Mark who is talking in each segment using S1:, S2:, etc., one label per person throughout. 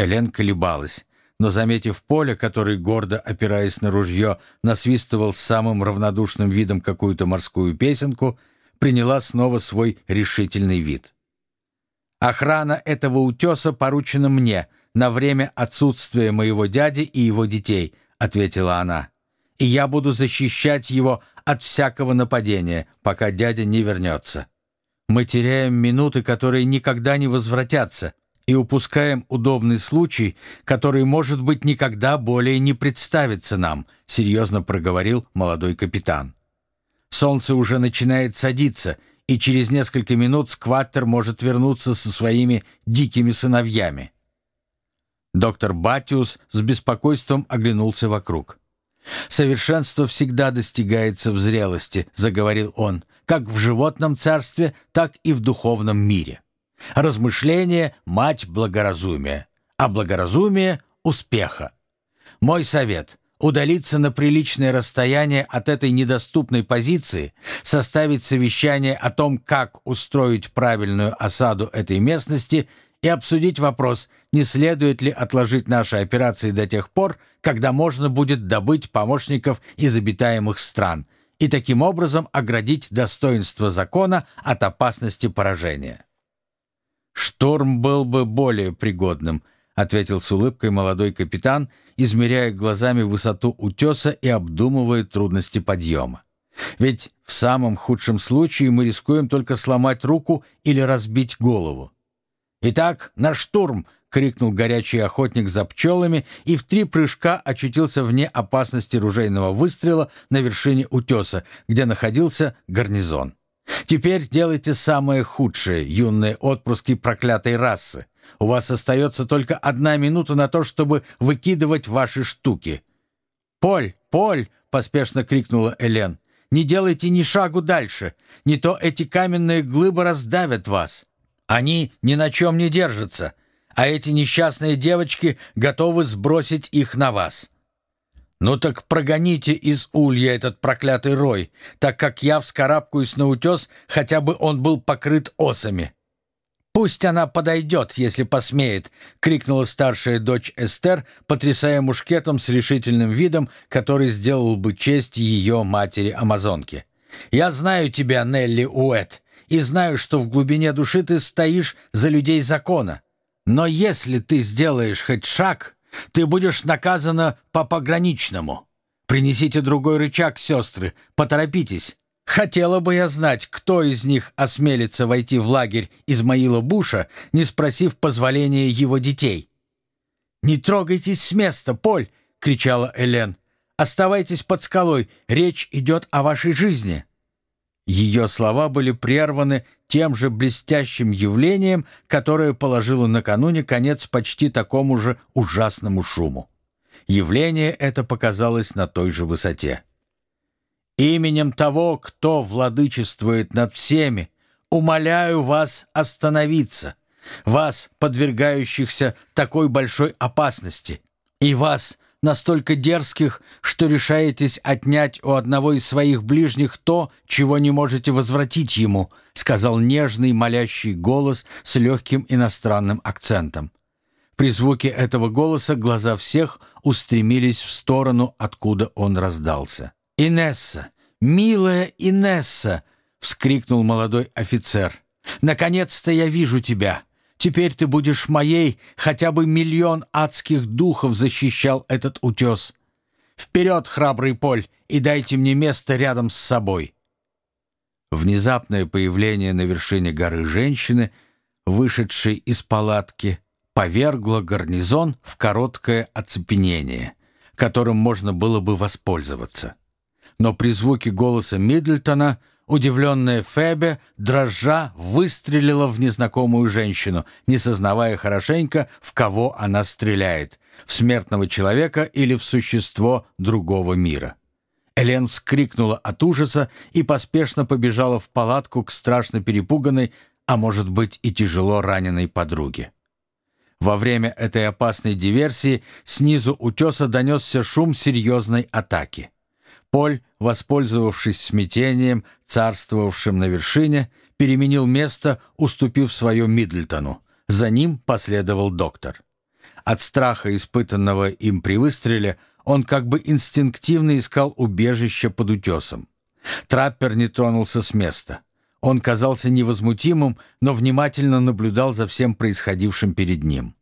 S1: Элен колебалась, но, заметив поле, который, гордо опираясь на ружье, насвистывал с самым равнодушным видом какую-то морскую песенку, приняла снова свой решительный вид. «Охрана этого утеса поручена мне на время отсутствия моего дяди и его детей», — ответила она. «И я буду защищать его от всякого нападения, пока дядя не вернется. Мы теряем минуты, которые никогда не возвратятся, и упускаем удобный случай, который, может быть, никогда более не представится нам», — серьезно проговорил молодой капитан. «Солнце уже начинает садиться, и через несколько минут скваттер может вернуться со своими дикими сыновьями». Доктор Батиус с беспокойством оглянулся вокруг. «Совершенство всегда достигается в зрелости», — заговорил он, «как в животном царстве, так и в духовном мире. Размышление — мать благоразумия, а благоразумие — успеха. Мой совет — удалиться на приличное расстояние от этой недоступной позиции, составить совещание о том, как устроить правильную осаду этой местности и обсудить вопрос, не следует ли отложить наши операции до тех пор, когда можно будет добыть помощников из обитаемых стран и таким образом оградить достоинство закона от опасности поражения. «Шторм был бы более пригодным», — ответил с улыбкой молодой капитан, измеряя глазами высоту утеса и обдумывая трудности подъема. «Ведь в самом худшем случае мы рискуем только сломать руку или разбить голову». «Итак, на штурм!» — крикнул горячий охотник за пчелами и в три прыжка очутился вне опасности ружейного выстрела на вершине утеса, где находился гарнизон. Теперь делайте самое худшее, юные отпрыски проклятой расы. У вас остается только одна минута на то, чтобы выкидывать ваши штуки. «Поль! Поль!» — поспешно крикнула Элен. «Не делайте ни шагу дальше, не то эти каменные глыбы раздавят вас. Они ни на чем не держатся, а эти несчастные девочки готовы сбросить их на вас». «Ну так прогоните из улья этот проклятый рой, так как я вскарабкаюсь на утес, хотя бы он был покрыт осами». «Пусть она подойдет, если посмеет!» — крикнула старшая дочь Эстер, потрясая мушкетом с решительным видом, который сделал бы честь ее матери-амазонке. «Я знаю тебя, Нелли Уэт, и знаю, что в глубине души ты стоишь за людей закона. Но если ты сделаешь хоть шаг, ты будешь наказана по пограничному. Принесите другой рычаг, сестры, поторопитесь. Хотела бы я знать, кто из них осмелится войти в лагерь Измаила Буша, не спросив позволения его детей. «Не трогайтесь с места, Поль!» — кричала Элен. «Оставайтесь под скалой, речь идет о вашей жизни». Ее слова были прерваны тем же блестящим явлением, которое положило накануне конец почти такому же ужасному шуму. Явление это показалось на той же высоте. «Именем того, кто владычествует над всеми, умоляю вас остановиться, вас, подвергающихся такой большой опасности, и вас, настолько дерзких, что решаетесь отнять у одного из своих ближних то, чего не можете возвратить ему», сказал нежный молящий голос с легким иностранным акцентом. При звуке этого голоса глаза всех устремились в сторону, откуда он раздался. «Инесса! Милая Инесса!» — вскрикнул молодой офицер. «Наконец-то я вижу тебя!» Теперь ты будешь моей, хотя бы миллион адских духов защищал этот утес. Вперед, храбрый Поль, и дайте мне место рядом с собой!» Внезапное появление на вершине горы женщины, вышедшей из палатки, повергло гарнизон в короткое оцепенение, которым можно было бы воспользоваться. Но при звуке голоса Миддлтона Удивленная Фебе, дрожа, выстрелила в незнакомую женщину, не сознавая хорошенько, в кого она стреляет, в смертного человека или в существо другого мира. Элен вскрикнула от ужаса и поспешно побежала в палатку к страшно перепуганной, а может быть и тяжело раненой подруге. Во время этой опасной диверсии снизу утеса донесся шум серьезной атаки. Поль, воспользовавшись смятением, царствовавшим на вершине, переменил место, уступив свое Мидльтону. За ним последовал доктор. От страха, испытанного им при выстреле, он как бы инстинктивно искал убежище под утесом. Траппер не тронулся с места. Он казался невозмутимым, но внимательно наблюдал за всем происходившим перед ним.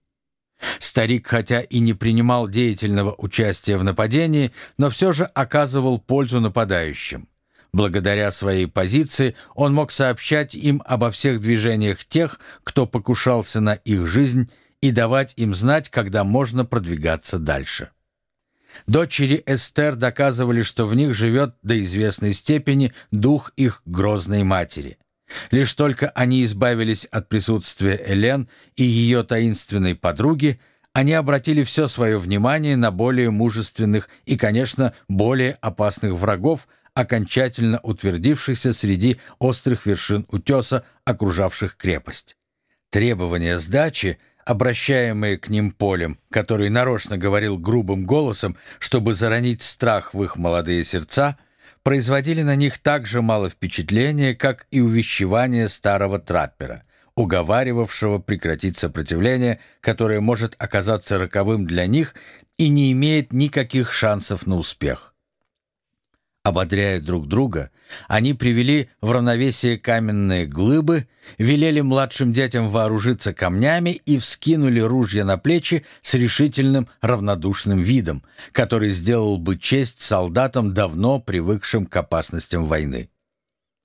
S1: Старик, хотя и не принимал деятельного участия в нападении, но все же оказывал пользу нападающим. Благодаря своей позиции он мог сообщать им обо всех движениях тех, кто покушался на их жизнь, и давать им знать, когда можно продвигаться дальше. Дочери Эстер доказывали, что в них живет до известной степени дух их грозной матери. Лишь только они избавились от присутствия Элен и ее таинственной подруги, они обратили все свое внимание на более мужественных и, конечно, более опасных врагов, окончательно утвердившихся среди острых вершин утеса, окружавших крепость. Требования сдачи обращаемые к ним полем, который нарочно говорил грубым голосом, чтобы заронить страх в их молодые сердца, производили на них так же мало впечатления, как и увещевание старого траппера, уговаривавшего прекратить сопротивление, которое может оказаться роковым для них и не имеет никаких шансов на успех. Ободряя друг друга, они привели в равновесие каменные глыбы, велели младшим детям вооружиться камнями и вскинули ружья на плечи с решительным равнодушным видом, который сделал бы честь солдатам, давно привыкшим к опасностям войны.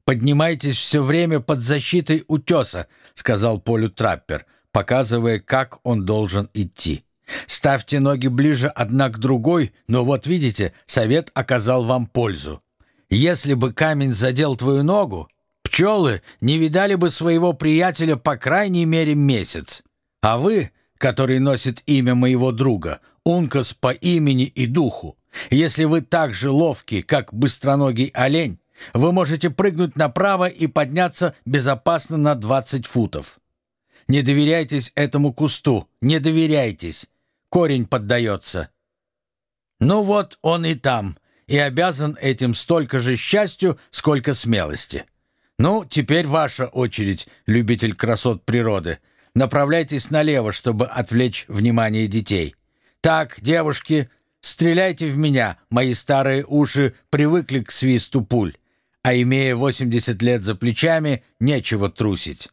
S1: «Поднимайтесь все время под защитой утеса», — сказал Полю Траппер, показывая, как он должен идти. Ставьте ноги ближе одна к другой, но вот видите, совет оказал вам пользу. Если бы камень задел твою ногу, пчелы не видали бы своего приятеля по крайней мере месяц. А вы, который носит имя моего друга, Ункас по имени и духу, если вы так же ловки, как быстроногий олень, вы можете прыгнуть направо и подняться безопасно на 20 футов. Не доверяйтесь этому кусту, не доверяйтесь корень поддается. Ну вот он и там, и обязан этим столько же счастью, сколько смелости. Ну, теперь ваша очередь, любитель красот природы. Направляйтесь налево, чтобы отвлечь внимание детей. Так, девушки, стреляйте в меня, мои старые уши привыкли к свисту пуль, а имея 80 лет за плечами, нечего трусить.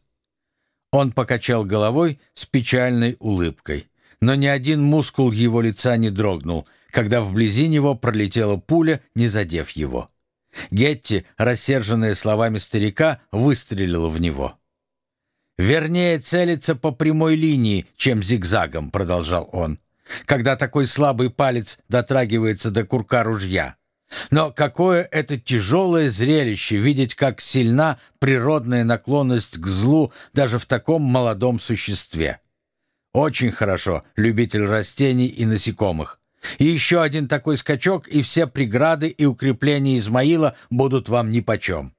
S1: Он покачал головой с печальной улыбкой но ни один мускул его лица не дрогнул, когда вблизи него пролетела пуля, не задев его. Гетти, рассерженная словами старика, выстрелила в него. «Вернее целиться по прямой линии, чем зигзагом», — продолжал он, «когда такой слабый палец дотрагивается до курка ружья. Но какое это тяжелое зрелище видеть, как сильна природная наклонность к злу даже в таком молодом существе. Очень хорошо, любитель растений и насекомых. И еще один такой скачок, и все преграды и укрепления Измаила будут вам нипочем.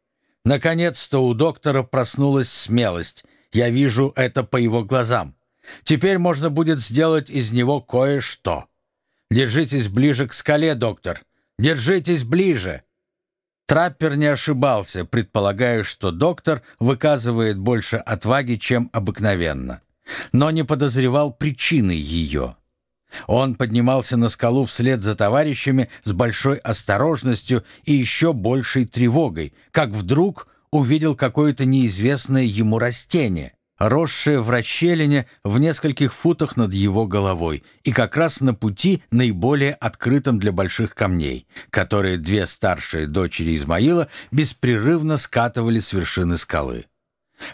S1: Наконец-то у доктора проснулась смелость. Я вижу это по его глазам. Теперь можно будет сделать из него кое-что. Держитесь ближе к скале, доктор. Держитесь ближе. Траппер не ошибался, предполагая, что доктор выказывает больше отваги, чем обыкновенно но не подозревал причины ее. Он поднимался на скалу вслед за товарищами с большой осторожностью и еще большей тревогой, как вдруг увидел какое-то неизвестное ему растение, росшее в расщелине в нескольких футах над его головой и как раз на пути наиболее открытом для больших камней, которые две старшие дочери Измаила беспрерывно скатывали с вершины скалы.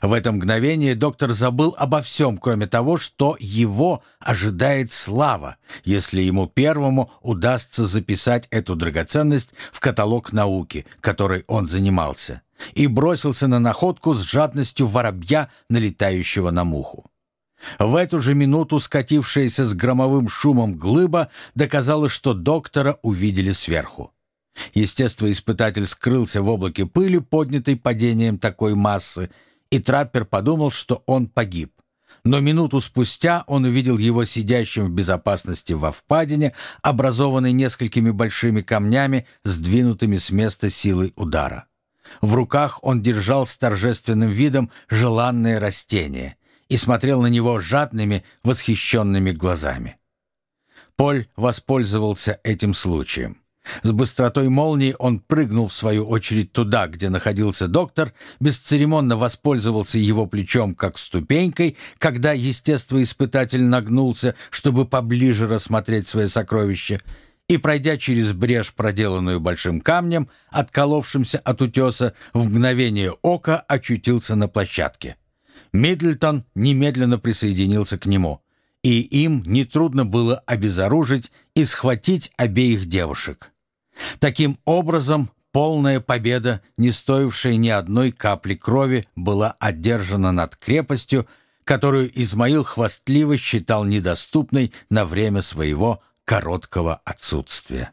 S1: В это мгновение доктор забыл обо всем, кроме того, что его ожидает слава, если ему первому удастся записать эту драгоценность в каталог науки, которой он занимался, и бросился на находку с жадностью воробья, налетающего на муху. В эту же минуту скатившаяся с громовым шумом глыба доказала, что доктора увидели сверху. Естествоиспытатель скрылся в облаке пыли, поднятой падением такой массы, и траппер подумал, что он погиб. Но минуту спустя он увидел его сидящим в безопасности во впадине, образованной несколькими большими камнями, сдвинутыми с места силой удара. В руках он держал с торжественным видом желанное растение, и смотрел на него жадными, восхищенными глазами. Поль воспользовался этим случаем. С быстротой молнии он прыгнул в свою очередь туда, где находился доктор, бесцеремонно воспользовался его плечом как ступенькой, когда естествоиспытатель нагнулся, чтобы поближе рассмотреть свое сокровище, и, пройдя через брешь, проделанную большим камнем, отколовшимся от утеса, в мгновение ока очутился на площадке. Миддлтон немедленно присоединился к нему, и им нетрудно было обезоружить и схватить обеих девушек. Таким образом, полная победа, не стоившая ни одной капли крови, была одержана над крепостью, которую Измаил хвастливо считал недоступной на время своего короткого отсутствия.